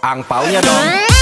Ang pau niya doon.